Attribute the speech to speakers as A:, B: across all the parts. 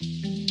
A: frapper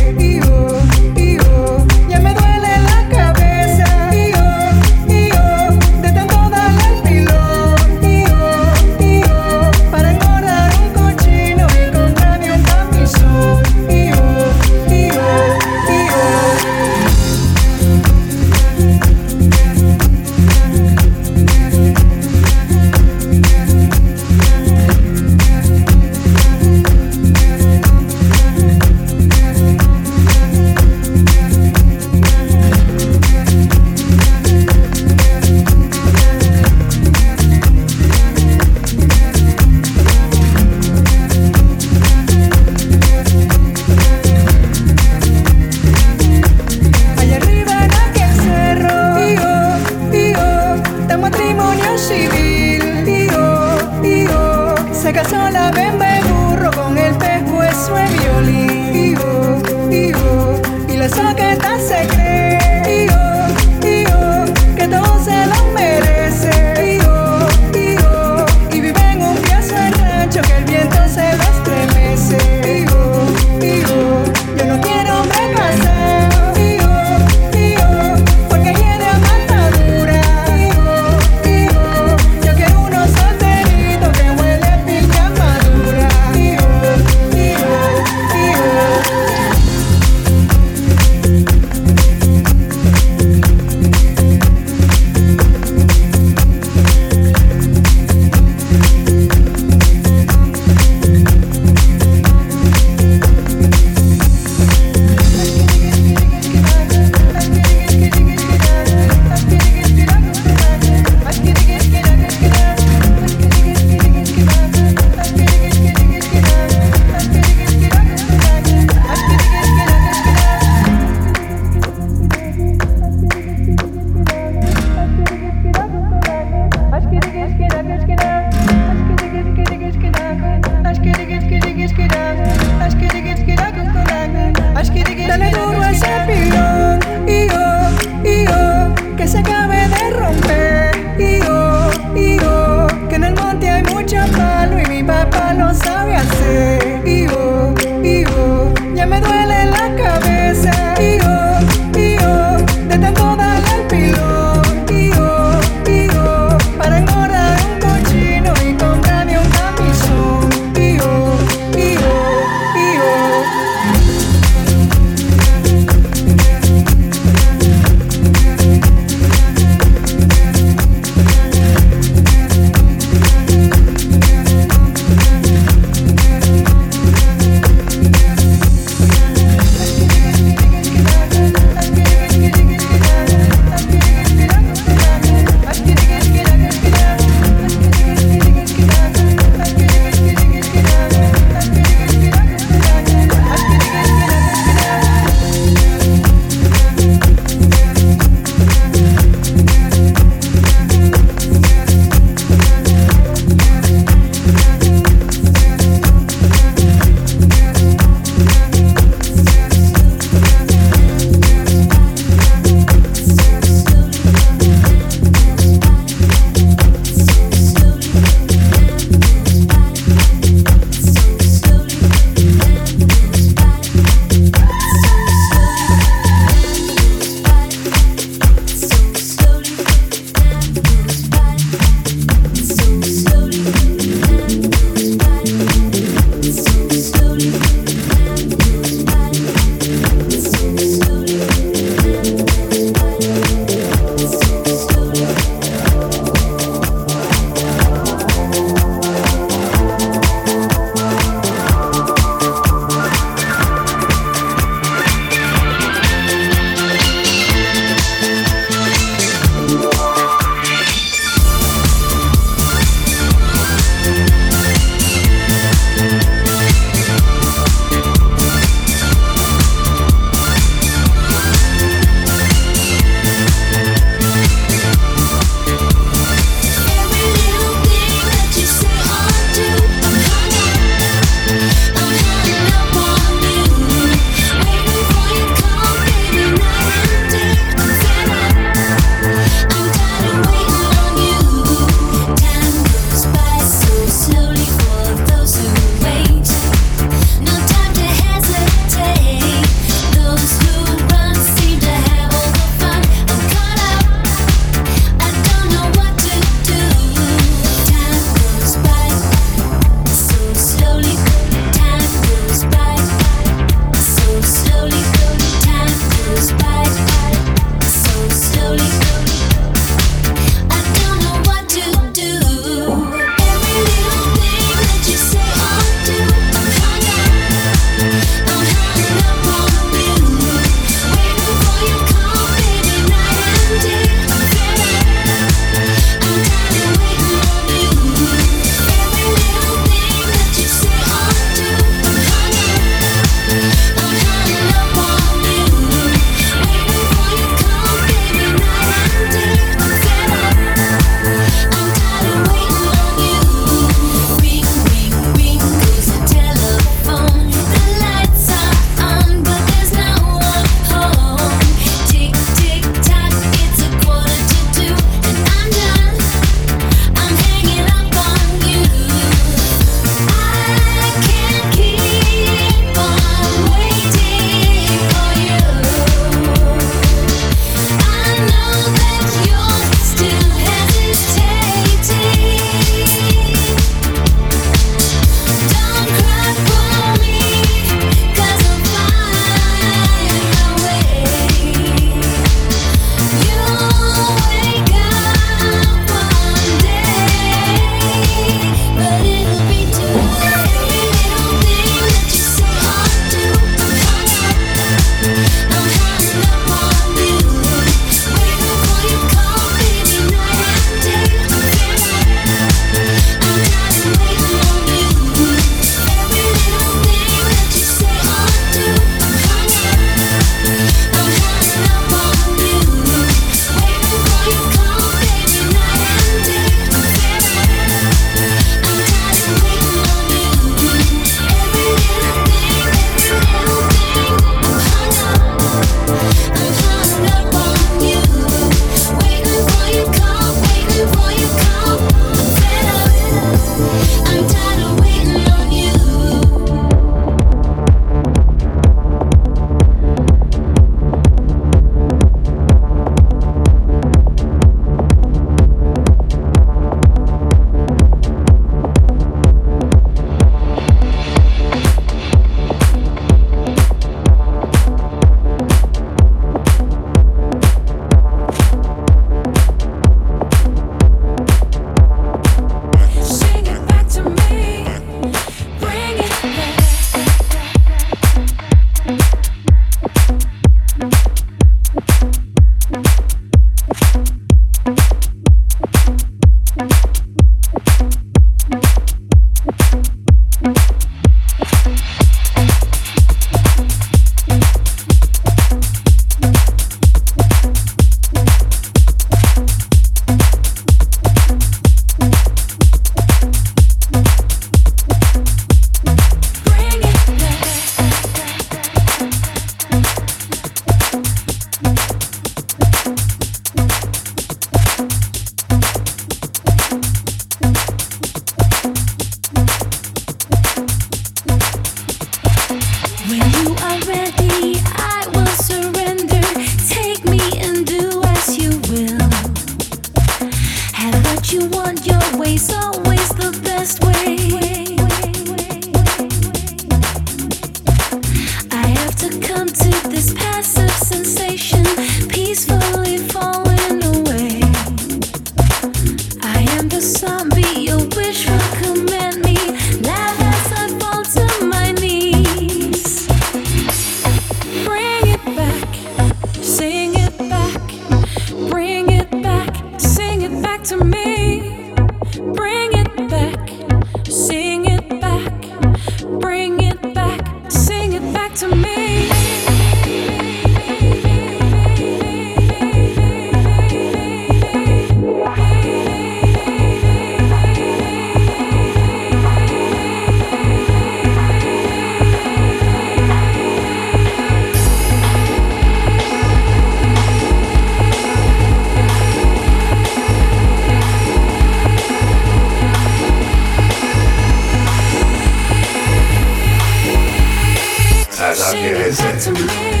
B: Sing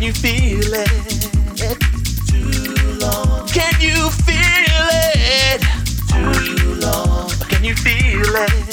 C: Can you feel it? Too long. Can you feel it? Too long. Can you feel it?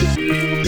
C: Música